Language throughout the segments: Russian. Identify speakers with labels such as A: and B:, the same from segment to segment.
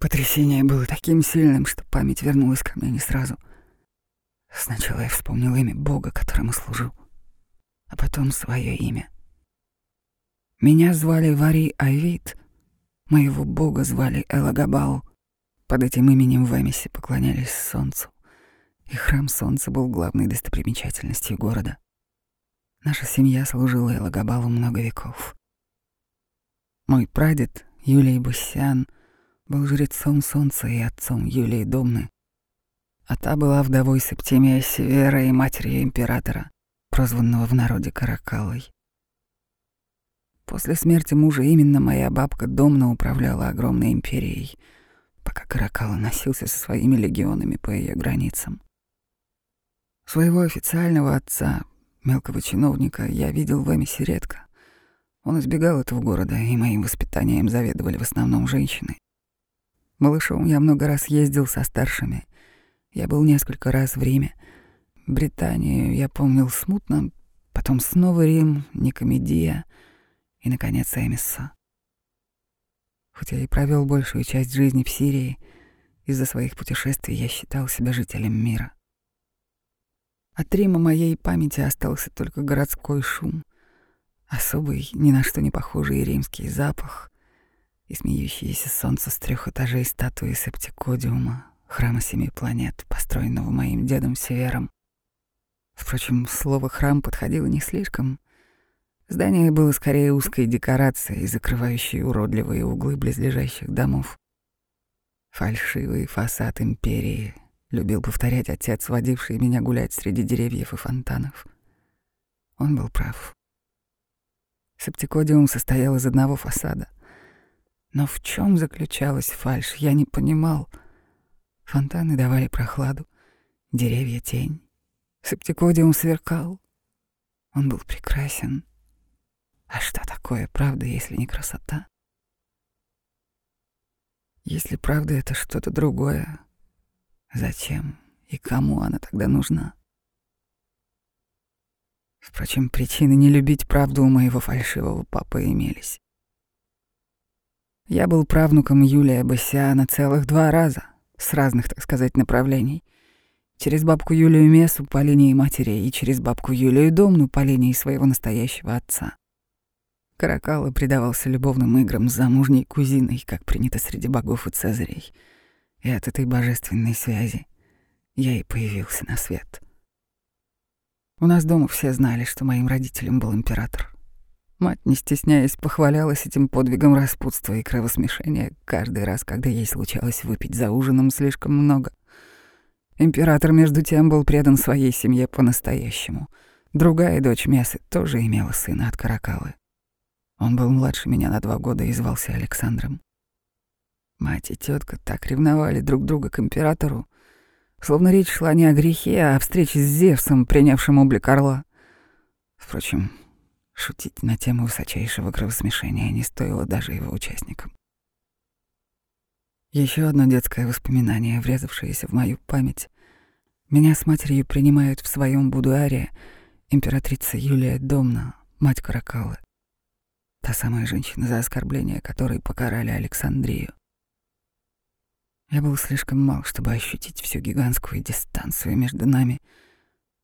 A: Потрясение было таким сильным, что память вернулась ко мне не сразу. Сначала я вспомнил имя Бога, которому служу, а потом свое имя. Меня звали Вари Айвит, моего Бога звали Элагабал. Под этим именем в Эмисе поклонялись солнцу, и храм солнца был главной достопримечательностью города. Наша семья служила Элагабалу много веков. Мой прадед, Юлий Буссян, был жрецом солнца и отцом Юлии Домны, а та была вдовой Септимия Севера и матерью императора, прозванного в народе Каракалой. После смерти мужа именно моя бабка Домна управляла огромной империей, пока Каракала носился со своими легионами по ее границам. Своего официального отца, мелкого чиновника, я видел в Эмисе редко. Он избегал этого города, и моим воспитанием заведовали в основном женщины. Малышом я много раз ездил со старшими. Я был несколько раз в Риме. Британию я помнил смутно, потом снова Рим, Никомедия и, наконец, Эмисса. Хотя и провел большую часть жизни в Сирии, из-за своих путешествий я считал себя жителем мира. От Рима моей памяти остался только городской шум, особый, ни на что не похожий римский запах и смеющееся солнце с трех этажей статуи Септикодиума, храма семи планет, построенного моим дедом Севером. Впрочем, слово «храм» подходило не слишком. Здание было скорее узкой декорацией, закрывающей уродливые углы близлежащих домов. Фальшивый фасад империи, любил повторять отец, водивший меня гулять среди деревьев и фонтанов. Он был прав. Септикодиум состоял из одного фасада. Но в чем заключалась фальшь, я не понимал. Фонтаны давали прохладу, деревья — тень. Септикодиум сверкал. Он был прекрасен. А что такое правда, если не красота? Если правда — это что-то другое, зачем и кому она тогда нужна? Впрочем, причины не любить правду у моего фальшивого папы имелись. Я был правнуком Юлия Бассиана целых два раза, с разных, так сказать, направлений. Через бабку Юлию Месу по линии матери и через бабку Юлию Домну по линии своего настоящего отца. Каракала предавался любовным играм с замужней кузиной, как принято среди богов и цезарей. И от этой божественной связи я и появился на свет. У нас дома все знали, что моим родителям был император. Мать, не стесняясь, похвалялась этим подвигом распутства и кровосмешения каждый раз, когда ей случалось выпить за ужином слишком много. Император, между тем, был предан своей семье по-настоящему. Другая дочь Месы тоже имела сына от Каракалы. Он был младше меня на два года и звался Александром. Мать и тетка так ревновали друг друга к императору, Словно речь шла не о грехе, а о встрече с Зевсом, принявшим облик орла. Впрочем, шутить на тему высочайшего кровосмешения не стоило даже его участникам. Еще одно детское воспоминание, врезавшееся в мою память. Меня с матерью принимают в своем будуаре императрица Юлия Домна, мать Каракалы. Та самая женщина, за оскорбление которой покарали Александрию. Я был слишком мал, чтобы ощутить всю гигантскую дистанцию между нами,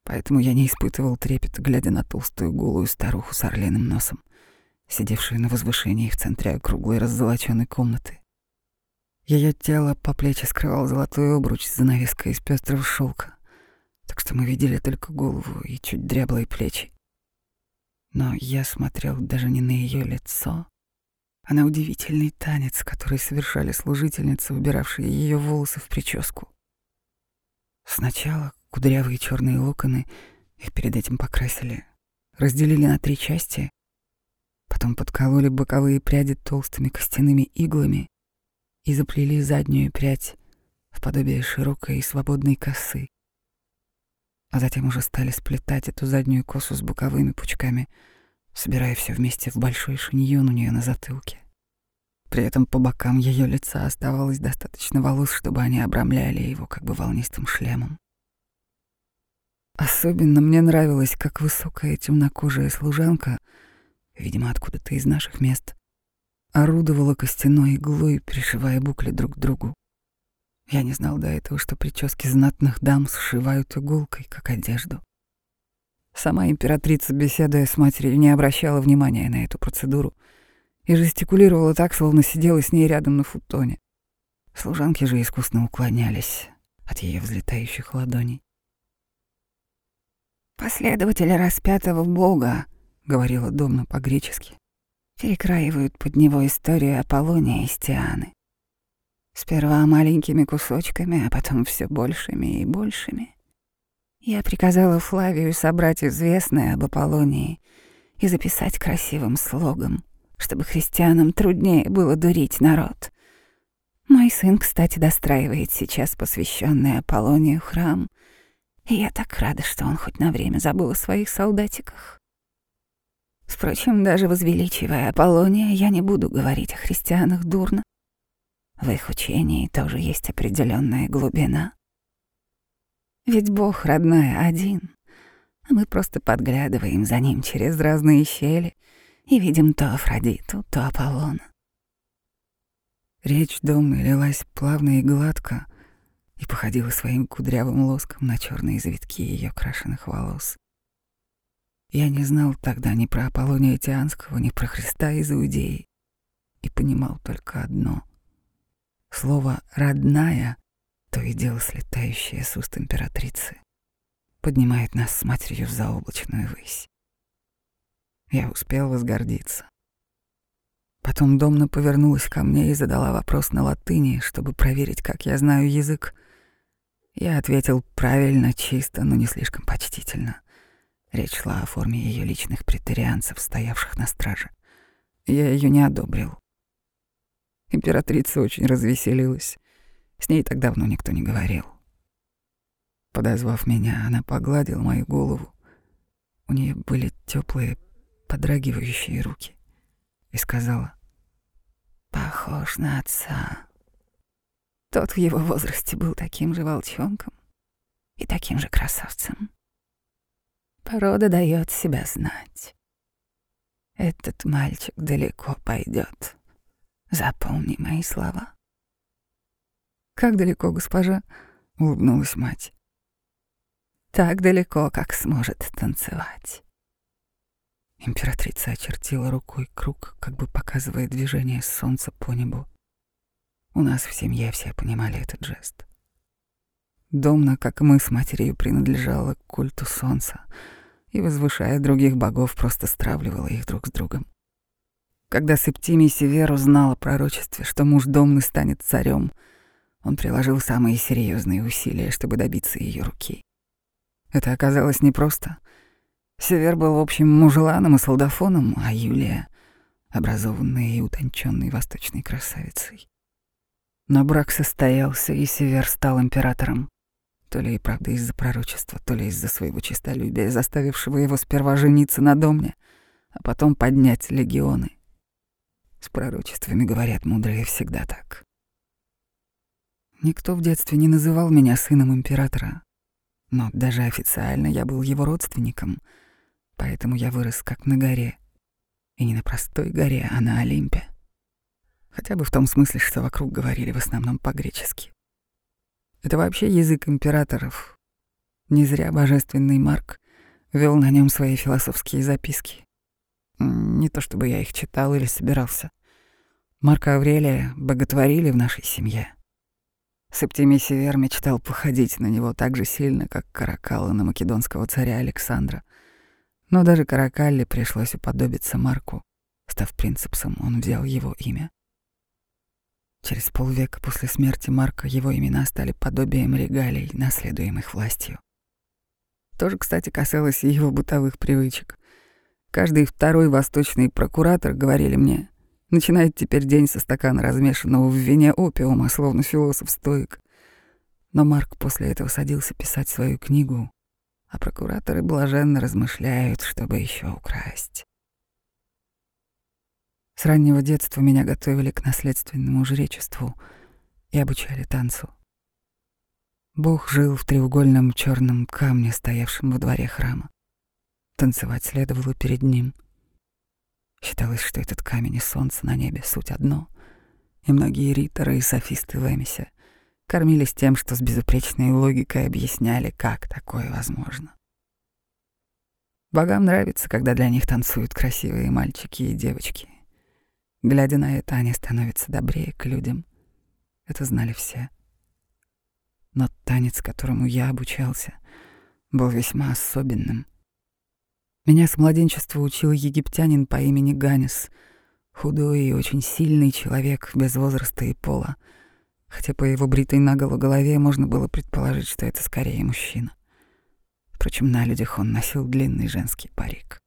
A: поэтому я не испытывал трепета, глядя на толстую голую старуху с орлиным носом, сидевшую на возвышении в центре округлой раззолоченной комнаты. Ее тело по плечи скрывал золотой обруч с занавеской из пестрого шелка, так что мы видели только голову и чуть дряблые плечи. Но я смотрел даже не на ее лицо, а на удивительный танец, который совершали служительницы, убиравшие ее волосы в прическу. Сначала кудрявые черные локоны, их перед этим покрасили, разделили на три части, потом подкололи боковые пряди толстыми костяными иглами и заплели заднюю прядь в подобие широкой и свободной косы. А затем уже стали сплетать эту заднюю косу с боковыми пучками — собирая все вместе в большой шиньон у нее на затылке. При этом по бокам ее лица оставалось достаточно волос, чтобы они обрамляли его как бы волнистым шлемом. Особенно мне нравилось, как высокая темнокожая служанка, видимо, откуда-то из наших мест, орудовала костяной иглой, пришивая букли друг к другу. Я не знал до этого, что прически знатных дам сшивают иголкой, как одежду. Сама императрица, беседуя с матерью, не обращала внимания на эту процедуру и жестикулировала так, словно сидела с ней рядом на футоне. Служанки же искусно уклонялись от ее взлетающих ладоней. «Последователи распятого бога», — говорила Домна по-гречески, перекраивают под него историю Аполлония и Стианы. Сперва маленькими кусочками, а потом все большими и большими. Я приказала Флавию собрать известное об Аполлонии и записать красивым слогом, чтобы христианам труднее было дурить народ. Мой сын, кстати, достраивает сейчас посвященный Аполлонию храм, я так рада, что он хоть на время забыл о своих солдатиках. Впрочем, даже возвеличивая Аполлония, я не буду говорить о христианах дурно. В их учении тоже есть определенная глубина. Ведь Бог родной один, а мы просто подглядываем за ним через разные щели и видим то Афродиту, то Аполлона. Речь дома лилась плавно и гладко и походила своим кудрявым лоском на черные завитки ее крашеных волос. Я не знал тогда ни про Аполлония Тианского, ни про Христа из Иудеи и понимал только одно — Слово «родная» то и дело слетающее с уст императрицы поднимает нас с матерью в заоблачную высь. Я успел возгордиться. Потом Домна повернулась ко мне и задала вопрос на латыни, чтобы проверить, как я знаю язык. Я ответил правильно, чисто, но не слишком почтительно. Речь шла о форме ее личных претерианцев, стоявших на страже. Я ее не одобрил. Императрица очень развеселилась. С ней так давно никто не говорил. Подозвав меня, она погладила мою голову. У нее были теплые, подрагивающие руки. И сказала, «Похож на отца». Тот в его возрасте был таким же волчонком и таким же красавцем. Порода дает себя знать. Этот мальчик далеко пойдет. Запомни мои слова. Как далеко, госпожа? улыбнулась мать. Так далеко, как сможет танцевать. Императрица очертила рукой круг, как бы показывая движение солнца по небу. У нас в семье все понимали этот жест. Домна, как мы с матерью, принадлежала к культу солнца и, возвышая других богов, просто стравливала их друг с другом. Когда Септимий Север узнал о пророчестве, что муж Домны станет царем, он приложил самые серьезные усилия, чтобы добиться ее руки. Это оказалось непросто. Север был, в общем, мужеланом и солдафоном, а Юлия — образованной и утонченной восточной красавицей. Но брак состоялся, и Север стал императором. То ли и правда из-за пророчества, то ли из-за своего честолюбия, заставившего его сперва жениться на Домне, а потом поднять легионы. С пророчествами, говорят, мудрые всегда так. Никто в детстве не называл меня сыном императора, но даже официально я был его родственником, поэтому я вырос как на горе. И не на простой горе, а на Олимпе. Хотя бы в том смысле, что вокруг говорили в основном по-гречески. Это вообще язык императоров. Не зря божественный Марк вел на нем свои философские записки. Не то чтобы я их читал или собирался. Марка Аврелия боготворили в нашей семье. Септимий Север мечтал походить на него так же сильно, как Каракалла на македонского царя Александра. Но даже Каракалле пришлось уподобиться Марку. Став принципсом, он взял его имя. Через полвека после смерти Марка его имена стали подобием регалий, наследуемых властью. Тоже, кстати, касалось и его бытовых привычек. Каждый второй восточный прокуратор, говорили мне, начинает теперь день со стакана размешанного в вине опиума, словно философ-стоик. Но Марк после этого садился писать свою книгу, а прокураторы блаженно размышляют, чтобы еще украсть. С раннего детства меня готовили к наследственному жречеству и обучали танцу. Бог жил в треугольном черном камне, стоявшем во дворе храма. Танцевать следовало перед ним. Считалось, что этот камень и солнце на небе — суть одно, и многие риторы и софисты в Эмисе кормились тем, что с безупречной логикой объясняли, как такое возможно. Богам нравится, когда для них танцуют красивые мальчики и девочки. Глядя на это, они становятся добрее к людям. Это знали все. Но танец, которому я обучался, был весьма особенным. Меня с младенчества учил египтянин по имени Ганис, худой и очень сильный человек без возраста и пола, хотя по его бритой наголо голове можно было предположить, что это скорее мужчина. Впрочем, на людях он носил длинный женский парик.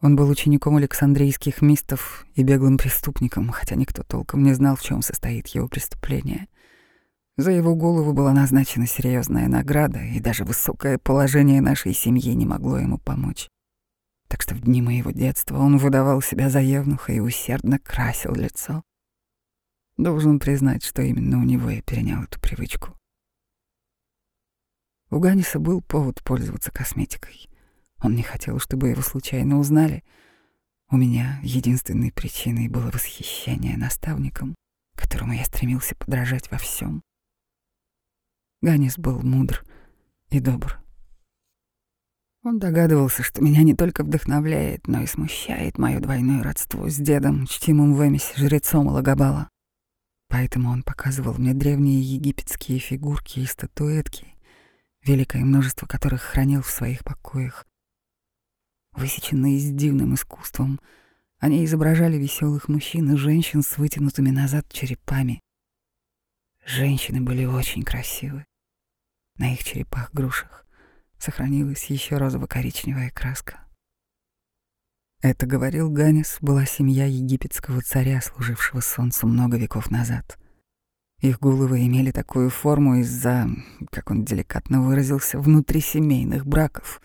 A: Он был учеником Александрийских мистов и беглым преступником, хотя никто толком не знал, в чем состоит его преступление. За его голову была назначена серьезная награда, и даже высокое положение нашей семьи не могло ему помочь. Так что в дни моего детства он выдавал себя за евнуха и усердно красил лицо. Должен признать, что именно у него я перенял эту привычку. У Ганиса был повод пользоваться косметикой. Он не хотел, чтобы его случайно узнали. У меня единственной причиной было восхищение наставником, которому я стремился подражать во всем. Ганис был мудр и добр. Он догадывался, что меня не только вдохновляет, но и смущает мое двойное родство с дедом, чтимым в Эмисе жрецом Лагабала. Поэтому он показывал мне древние египетские фигурки и статуэтки, великое множество которых хранил в своих покоях. Высеченные с дивным искусством, они изображали веселых мужчин и женщин с вытянутыми назад черепами. Женщины были очень красивы. На их черепах-грушах сохранилась еще розово-коричневая краска. Это, говорил Ганис, была семья египетского царя, служившего солнцу много веков назад — их головы имели такую форму из-за, как он деликатно выразился, внутрисемейных браков.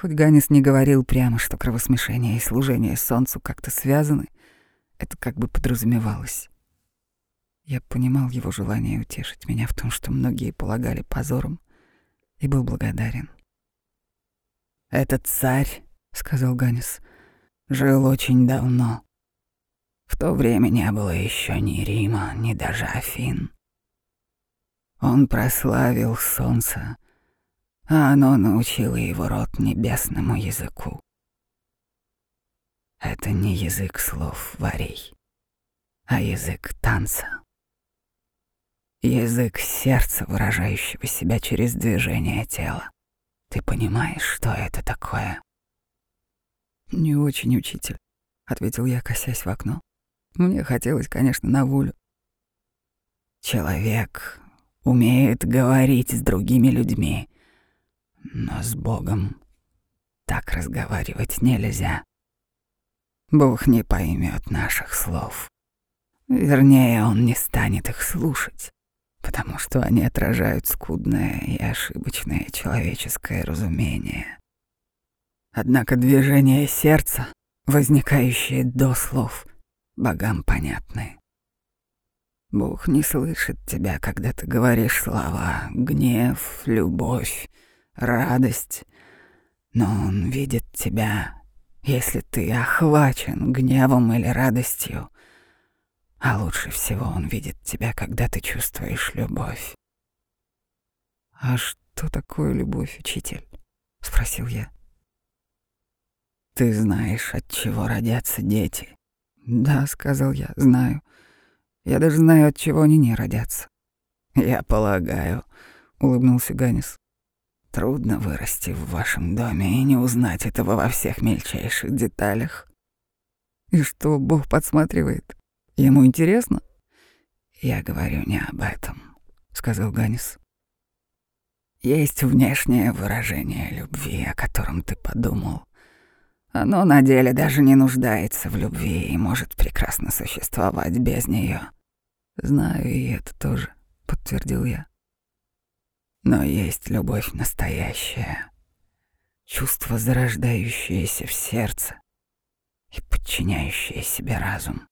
A: Хоть Ганис не говорил прямо, что кровосмешение и служение солнцу как-то связаны, это как бы подразумевалось. Я понимал его желание утешить меня в том, что многие полагали позором, и был благодарен. «Этот царь», — сказал Ганис, — «жил очень давно. В то время не было еще ни Рима, ни даже Афин. Он прославил солнце, а оно научило его род небесному языку. Это не язык слов варей, а язык танца. Язык сердца, выражающего себя через движение тела. Ты понимаешь, что это такое? Не очень, учитель, ответил я, косясь в окно. Мне хотелось, конечно, на волю. Человек умеет говорить с другими людьми, но с Богом так разговаривать нельзя. Бог не поймет наших слов. Вернее, он не станет их слушать, потому что они отражают скудное и ошибочное человеческое разумение. Однако движение сердца, возникающее до слов, богам понятны. Бог не слышит тебя, когда ты говоришь слова гнев, любовь, радость, но Он видит тебя, если ты охвачен гневом или радостью, а лучше всего Он видит тебя, когда ты чувствуешь любовь. «А что такое любовь, учитель?» — спросил я. «Ты знаешь, от чего родятся дети», «Да», — сказал я, — «знаю. Я даже знаю, от чего они не родятся». «Я полагаю», — улыбнулся Ганис. «Трудно вырасти в вашем доме и не узнать этого во всех мельчайших деталях». «И что, Бог подсматривает? Ему интересно?» «Я говорю не об этом», — сказал Ганис. «Есть внешнее выражение любви, о котором ты подумал. Оно на деле даже не нуждается в любви и может прекрасно существовать без нее. Знаю и это тоже, подтвердил я. Но есть любовь настоящая, чувство, зарождающееся в сердце и подчиняющее себе разум.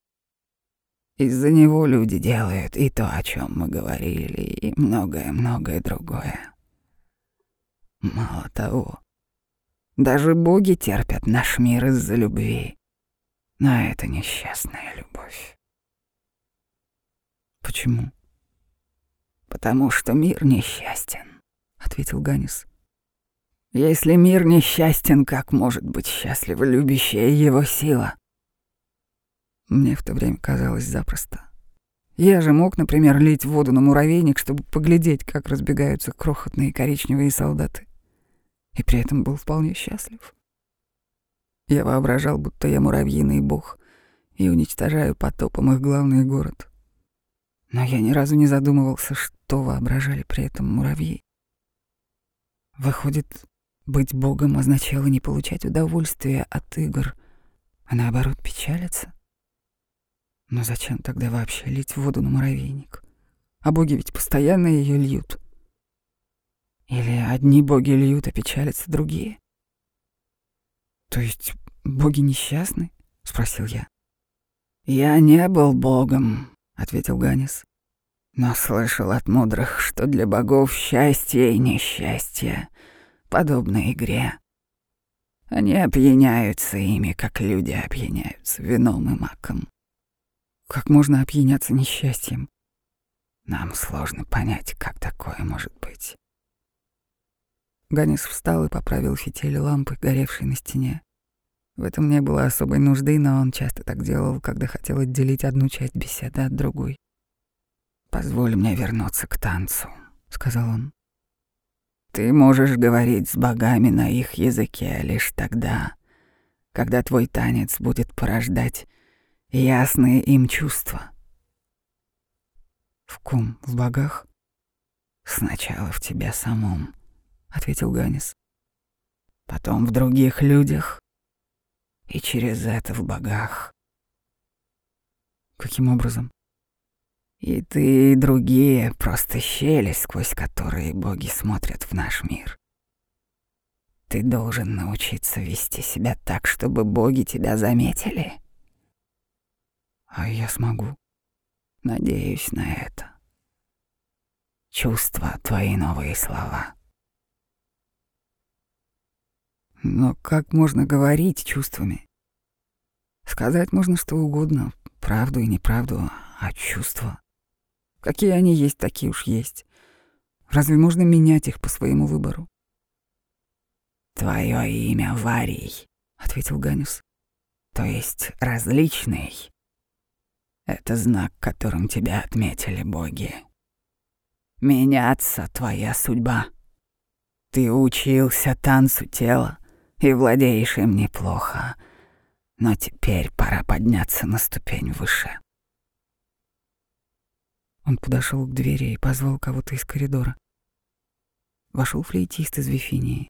A: Из-за него люди делают и то, о чем мы говорили, и многое-многое другое. Мало того, даже боги терпят наш мир из-за любви.
B: Но это несчастная любовь.
A: Почему?
B: Потому что мир несчастен, ответил Ганис. Если мир несчастен, как может быть счастлива любящая его сила?
A: Мне в то время казалось запросто. Я же мог, например, лить воду на муравейник, чтобы поглядеть, как разбегаются крохотные коричневые солдаты. И при этом был вполне счастлив. Я воображал, будто я муравьиный бог и уничтожаю потопом их главный город. Но я ни разу не задумывался, что воображали при этом муравьи. Выходит, быть богом означало не получать удовольствия от игр, а наоборот печалиться. Но зачем тогда вообще лить воду на муравейник? А боги ведь постоянно ее льют. Или одни боги льют, а печалятся другие? То есть боги несчастны? спросил я.
B: Я не был богом, ответил Ганис. Но слышал от мудрых, что для богов счастье и несчастье подобны игре. Они опьяняются ими, как люди опьяняются вином и маком.
A: Как можно опьяняться несчастьем?
B: Нам сложно понять, как такое может быть.
A: Ганис встал и поправил фитиль лампы, горевшей на стене. В этом не было особой нужды, но он часто так делал, когда хотел отделить одну часть беседы от другой.
B: «Позволь мне вернуться к танцу», — сказал он. «Ты можешь говорить с богами на их языке лишь тогда, когда твой танец будет порождать ясные им чувства.
A: В ком? В богах?
B: Сначала в тебе самом, ответил Ганис. Потом в других людях и через это в богах.
A: Каким образом?
B: И ты, и другие просто щели, сквозь которые боги смотрят в наш мир. Ты должен научиться вести себя так, чтобы боги тебя заметили.
A: А я смогу.
B: Надеюсь на это. Чувства — твои новые слова.
A: Но как можно говорить чувствами? Сказать можно что угодно, правду и неправду, а чувства. Какие они есть, такие уж есть. Разве можно менять их по своему выбору?
B: «Твое имя Варий», — ответил Ганюс. «То есть различный, это знак, которым тебя отметили боги. Меняться твоя судьба. Ты учился танцу тела и владеешь им неплохо, но теперь пора подняться на ступень выше.
A: Он подошел к двери и позвал кого-то из коридора. Вошел флейтист из Вифинии.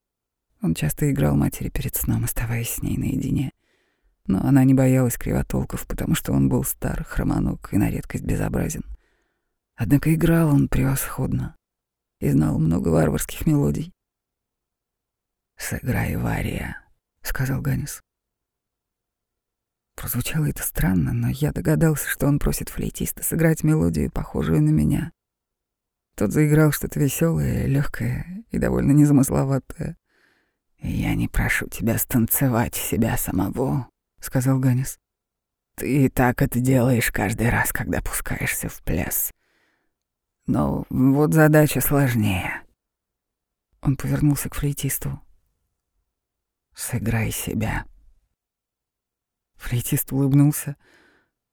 A: Он часто играл матери перед сном, оставаясь с ней наедине — но она не боялась кривотолков, потому что он был стар, хромоног и на редкость безобразен. Однако играл он превосходно и знал много варварских мелодий.
B: «Сыграй, Вария», — сказал Ганис.
A: Прозвучало это странно, но я догадался, что он просит флейтиста сыграть мелодию, похожую на меня. Тот заиграл что-то веселое, легкое и довольно незамысловатое.
B: «Я не прошу тебя станцевать себя самого», — сказал Ганис. «Ты и так это делаешь каждый раз, когда пускаешься в пляс. Но вот задача сложнее».
A: Он повернулся к флейтисту.
B: «Сыграй себя».
A: Флейтист улыбнулся,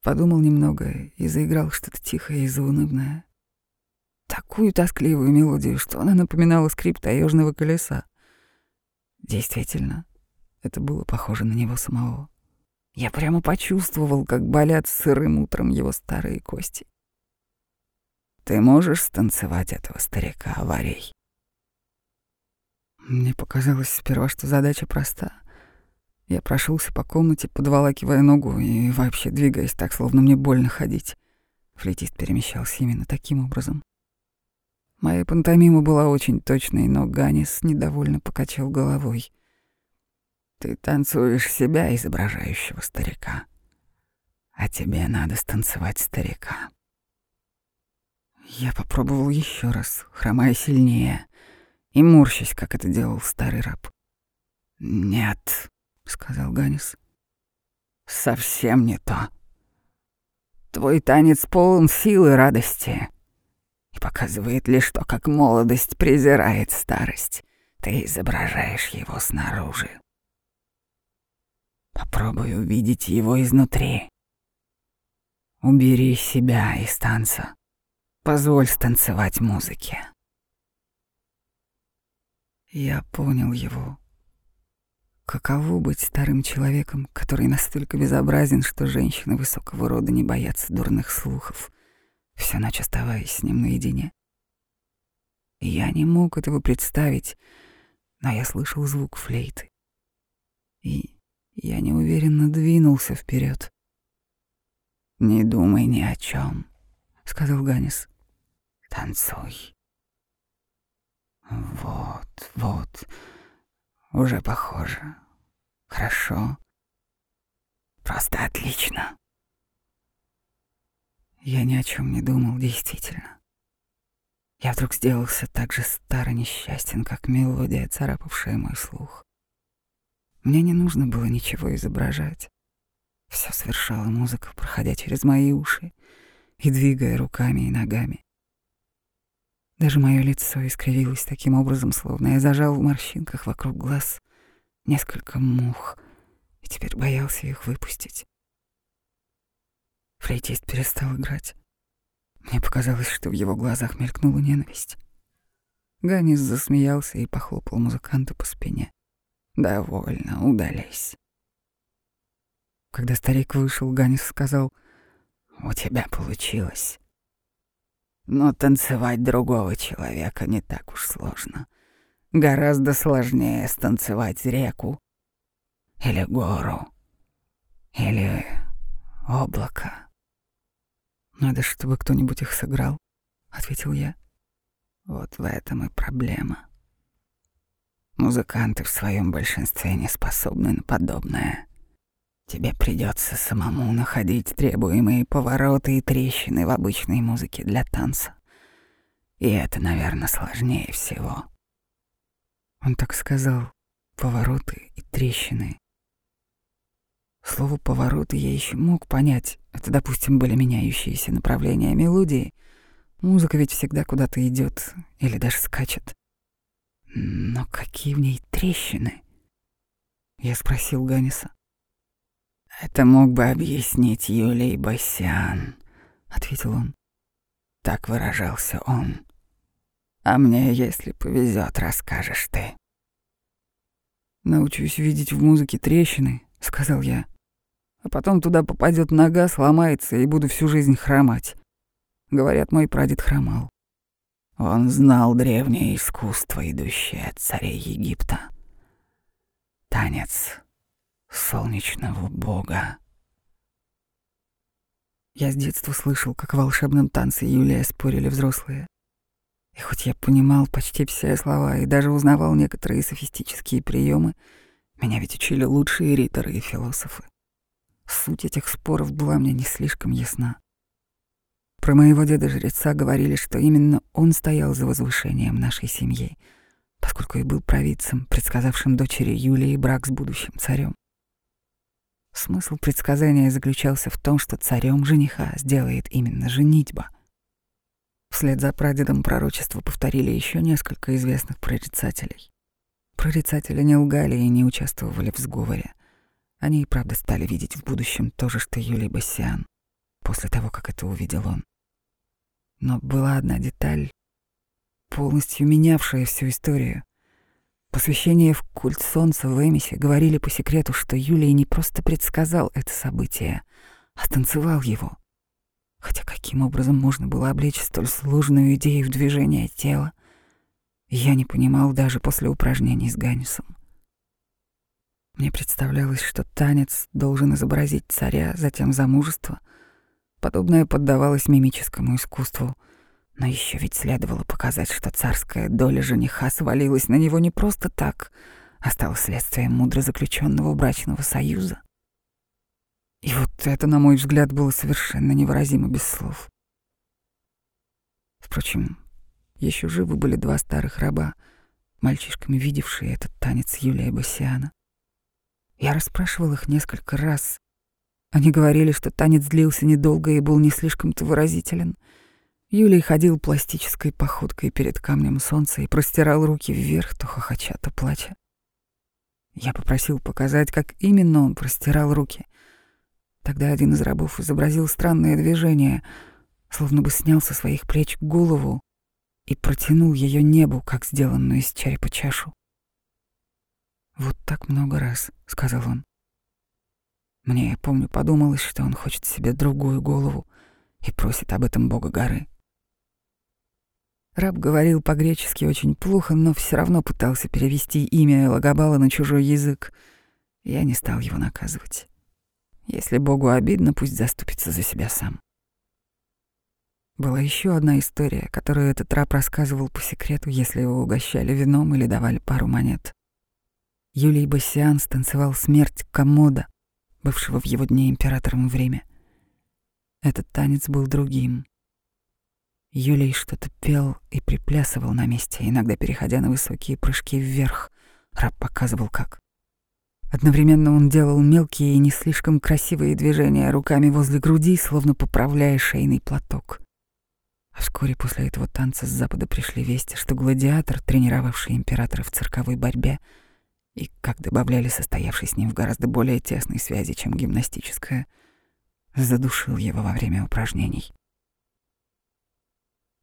A: подумал немного и заиграл что-то тихое и заунывное. Такую тоскливую мелодию, что она напоминала скрип таежного колеса. Действительно, это было похоже на него самого. Я прямо почувствовал, как болят сырым утром его старые кости.
B: «Ты можешь станцевать этого старика, Аварий?»
A: Мне показалось сперва, что задача проста. Я прошелся по комнате, подволакивая ногу и вообще двигаясь так, словно мне больно ходить. Флейтист перемещался именно таким образом. Моя пантомима была очень точной, но Ганис недовольно покачал головой.
B: Ты танцуешь себя, изображающего старика. А тебе надо станцевать старика.
A: Я попробовал еще раз, хромая сильнее и морщась, как это делал старый раб.
B: «Нет», — сказал Ганис. совсем не то. Твой танец полон силы и радости и показывает лишь то, как молодость презирает старость. Ты изображаешь его снаружи. Попробуй увидеть его изнутри. Убери себя из танца. Позволь станцевать музыке.
A: Я понял его. Каково быть старым человеком, который настолько безобразен, что женщины высокого рода не боятся дурных слухов, всю ночь оставаясь с ним наедине. я не мог этого представить, но я слышал звук флейты. И я неуверенно двинулся вперед.
B: «Не думай ни о чем,
A: сказал Ганис.
B: «Танцуй». «Вот, вот». Уже похоже. Хорошо. Просто отлично.
A: Я ни о чем не думал, действительно. Я вдруг сделался так же старо несчастен, как мелодия, царапавшая мой слух. Мне не нужно было ничего изображать. Все совершала музыка, проходя через мои уши и двигая руками и ногами. Даже мое лицо искривилось таким образом, словно я зажал в морщинках вокруг глаз несколько мух и теперь боялся их выпустить. Флейтист перестал играть. Мне показалось, что в его глазах мелькнула ненависть. Ганис засмеялся и похлопал музыканта по спине.
B: «Довольно, удались».
A: Когда старик вышел, Ганис сказал,
B: «У тебя получилось». Но танцевать другого человека не так уж сложно. Гораздо сложнее станцевать реку или гору или облако.
A: «Надо, чтобы кто-нибудь их сыграл», — ответил я.
B: Вот в этом и проблема. Музыканты в своем большинстве не способны на подобное. Тебе придется самому находить требуемые повороты и трещины в обычной музыке для танца. И это, наверное, сложнее всего.
A: Он так сказал. Повороты и трещины. Слово «повороты» я еще мог понять. Это, допустим, были меняющиеся направления мелодии. Музыка ведь всегда куда-то идет или даже скачет. Но какие в ней трещины? Я спросил Ганиса.
B: «Это мог бы объяснить Юлий Басян», — ответил он. Так выражался он. «А мне, если повезет, расскажешь ты».
A: «Научусь видеть в музыке трещины», — сказал я. «А потом туда попадет нога, сломается, и буду всю жизнь хромать». Говорят, мой прадед хромал.
B: Он знал древнее искусство, идущее от царей Египта. Танец солнечного бога.
A: Я с детства слышал, как в волшебном танце Юлия спорили взрослые. И хоть я понимал почти все слова и даже узнавал некоторые софистические приемы, меня ведь учили лучшие риторы и философы. Суть этих споров была мне не слишком ясна. Про моего деда-жреца говорили, что именно он стоял за возвышением нашей семьи, поскольку и был провидцем, предсказавшим дочери Юлии брак с будущим царем. Смысл предсказания заключался в том, что царем жениха сделает именно женитьба. Вслед за прадедом пророчество повторили еще несколько известных прорицателей. Прорицатели не лгали и не участвовали в сговоре. Они и правда стали видеть в будущем то же, что Юлий Бассиан, после того, как это увидел он. Но была одна деталь, полностью менявшая всю историю — Посвящение в культ солнца в Эмисе говорили по секрету, что Юлий не просто предсказал это событие, а танцевал его. Хотя каким образом можно было облечь столь сложную идею в движение тела, я не понимал даже после упражнений с Ганнисом. Мне представлялось, что танец должен изобразить царя, затем замужество. Подобное поддавалось мимическому искусству — но еще ведь следовало показать, что царская доля жениха свалилась на него не просто так, а стала следствием мудро заключенного брачного союза. И вот это, на мой взгляд, было совершенно невыразимо без слов. Впрочем, еще живы были два старых раба, мальчишками видевшие этот танец Юлия Бассиана. Я расспрашивал их несколько раз, Они говорили, что танец длился недолго и был не слишком-то выразителен. Юлий ходил пластической походкой перед камнем солнца и простирал руки вверх, то хохоча, то плача. Я попросил показать, как именно он простирал руки. Тогда один из рабов изобразил странное движение, словно бы снял со своих плеч голову и протянул ее небу, как сделанную из черепа чашу. «Вот так много раз», — сказал он. Мне, я помню, подумалось, что он хочет себе другую голову и просит об этом бога горы. Раб говорил по-гречески очень плохо, но все равно пытался перевести имя Лагабала на чужой язык. Я не стал его наказывать. Если богу обидно, пусть заступится за себя сам. Была еще одна история, которую этот раб рассказывал по секрету, если его угощали вином или давали пару монет. Юлий Бассиан станцевал смерть Комода, бывшего в его дне императором время. Этот танец был другим. Юлий что-то пел и приплясывал на месте, иногда переходя на высокие прыжки вверх. Раб показывал, как. Одновременно он делал мелкие и не слишком красивые движения руками возле груди, словно поправляя шейный платок. А вскоре после этого танца с запада пришли вести, что гладиатор, тренировавший императора в цирковой борьбе, и, как добавляли состоявший с ним в гораздо более тесной связи, чем гимнастическая, задушил его во время упражнений.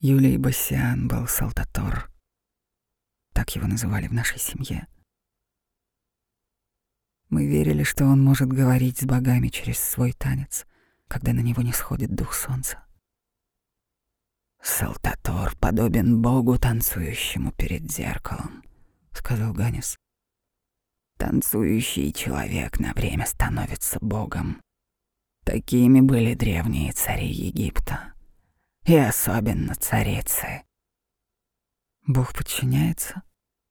A: Юлий Бассиан был Салтатор. Так его называли в нашей семье. Мы верили, что он может говорить с богами через свой танец, когда на него не сходит дух солнца.
B: «Салтатор подобен богу, танцующему перед зеркалом», — сказал Ганис. «Танцующий человек на время становится богом. Такими были древние цари Египта. И особенно царицы».
A: «Бог подчиняется?»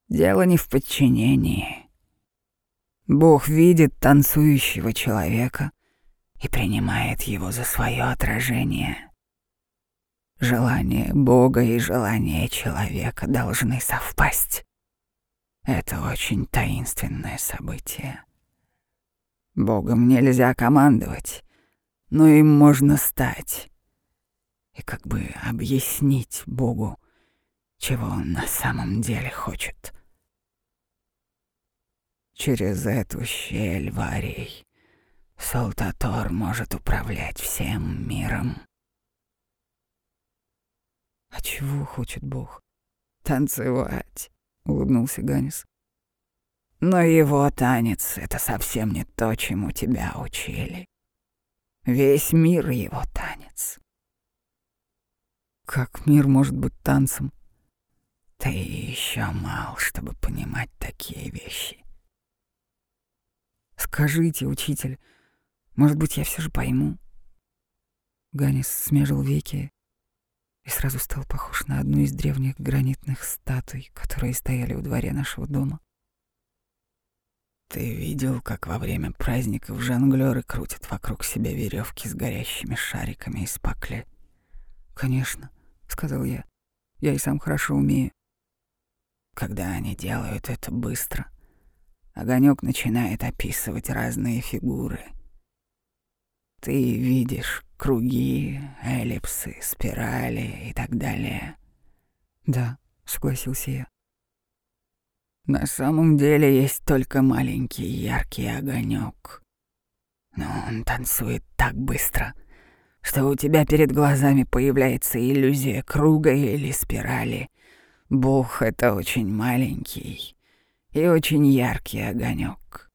B: «Дело не в подчинении. Бог видит танцующего человека и принимает его за свое отражение». Желание Бога и желание человека должны совпасть. Это очень таинственное событие. Богом нельзя командовать, но им можно стать. И как бы объяснить Богу, чего он на самом деле хочет. Через эту щель варей Солтатор может управлять всем миром.
A: А чего хочет Бог?
B: Танцевать, улыбнулся Ганис. Но его танец — это совсем не то, чему тебя учили. Весь мир — его танец.
A: Как мир может быть танцем?
B: Ты еще мал, чтобы понимать такие вещи.
A: Скажите, учитель, может быть, я все же пойму? Ганис смежил веки, и сразу стал похож на одну из древних гранитных статуй, которые стояли у дворе нашего дома.
B: Ты видел, как во время праздников жонглёры крутят вокруг себя веревки с горящими шариками из пакли?
A: Конечно, сказал я. Я и сам хорошо умею.
B: Когда они делают это быстро, огонек начинает описывать разные фигуры. Ты видишь круги, эллипсы, спирали и так далее.
A: Да, согласился я.
B: На самом деле есть только маленький яркий огонек. Но он танцует так быстро, что у тебя перед глазами появляется иллюзия круга или спирали. Бог — это очень маленький и очень яркий огонек.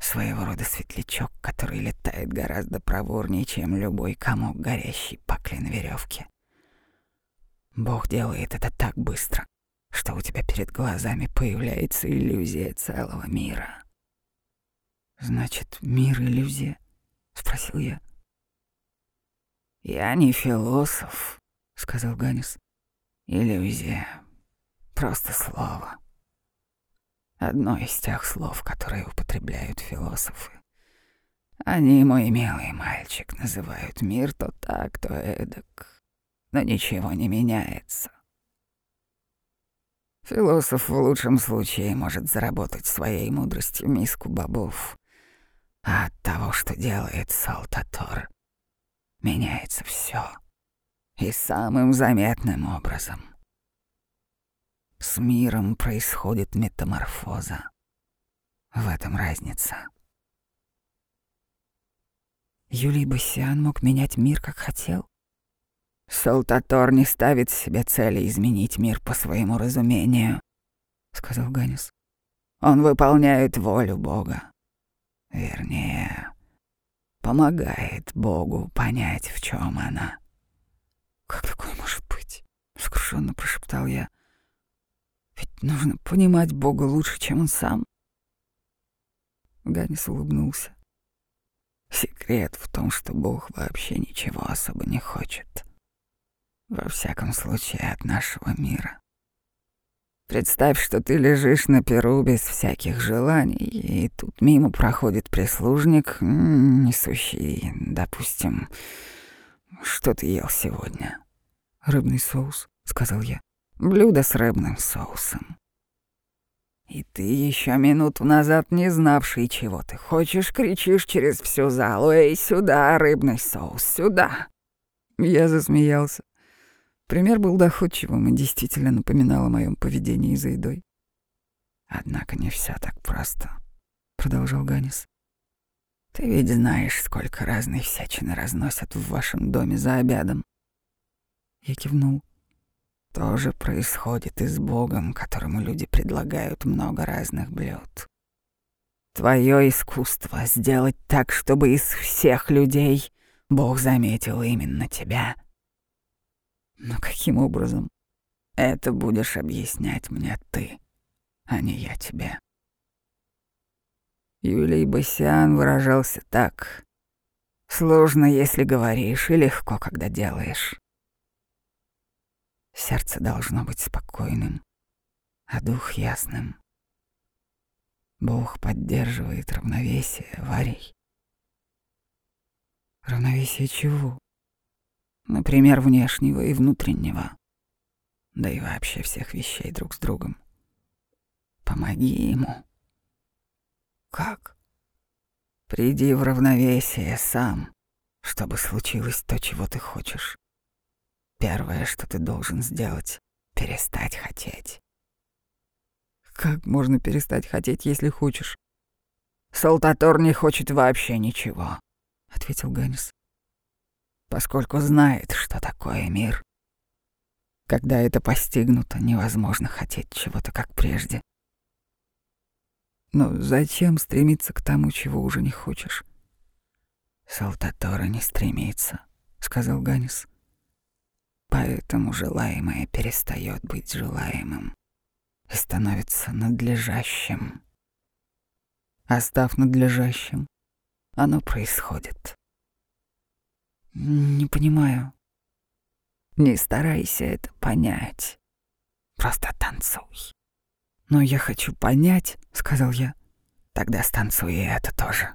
B: Своего рода светлячок, который летает гораздо проворнее, чем любой комок горящий пакли на веревке. Бог делает это так быстро, что у тебя перед глазами появляется иллюзия целого мира.
A: «Значит, мир — иллюзия?» — спросил я.
B: «Я не философ», — сказал Ганис. «Иллюзия — просто слово». Одно из тех слов, которые употребляют философы. Они, мой милый мальчик, называют мир то так, то эдак, но ничего не меняется. Философ в лучшем случае может заработать своей мудростью миску бобов, А от того, что делает Салтатор, меняется все. И самым заметным образом. С миром происходит метаморфоза. В этом разница.
A: Юлий Бассиан мог менять мир, как хотел.
B: Салтатор не ставит себе цели изменить мир по своему разумению, сказал Ганис. Он выполняет волю Бога. Вернее, помогает Богу понять, в чем она.
A: Как такое может быть? Скрушенно прошептал я. Ведь нужно понимать Бога лучше, чем он сам. Ганис улыбнулся.
B: Секрет в том, что Бог вообще ничего особо не хочет. Во всяком случае, от нашего мира. Представь, что ты лежишь на перу без всяких желаний, и тут мимо проходит прислужник, несущий, допустим, что ты ел сегодня.
A: «Рыбный соус», — сказал я.
B: «Блюдо с рыбным соусом. И ты еще минуту назад не знавший, чего ты хочешь, кричишь через всю залу «Эй, сюда, рыбный соус, сюда!»
A: Я засмеялся. Пример был доходчивым и действительно напоминал о моем поведении за едой.
B: «Однако не все так просто», — продолжал Ганис. «Ты ведь знаешь, сколько разной всячины разносят в вашем доме за обедом».
A: Я кивнул.
B: То же происходит и с Богом, которому люди предлагают много разных блюд. Твое искусство — сделать так, чтобы из всех людей Бог заметил именно тебя —
A: но каким образом?
B: Это будешь объяснять мне ты, а не я тебе. Юлий Басян выражался так. Сложно, если говоришь, и легко, когда делаешь. Сердце должно быть спокойным, а дух ясным. Бог поддерживает равновесие, Варей.
A: Равновесие чего?
B: Например, внешнего и внутреннего. Да и вообще всех вещей друг с другом. Помоги ему.
A: Как?
B: Приди в равновесие сам, чтобы случилось то, чего ты хочешь. Первое, что ты должен сделать — перестать хотеть.
A: Как можно перестать хотеть, если хочешь?
B: Салтатор не хочет вообще ничего, — ответил Ганис поскольку знает, что такое мир. Когда это постигнуто, невозможно хотеть чего-то как прежде.
A: Но зачем стремиться к тому, чего уже не хочешь?
B: Салтатора не стремится, сказал Ганис. Поэтому желаемое перестает быть желаемым и становится надлежащим. А став надлежащим, оно происходит.
A: Не понимаю.
B: Не старайся это понять. Просто танцуй.
A: Но я хочу понять, сказал я.
B: Тогда станцуй и это тоже.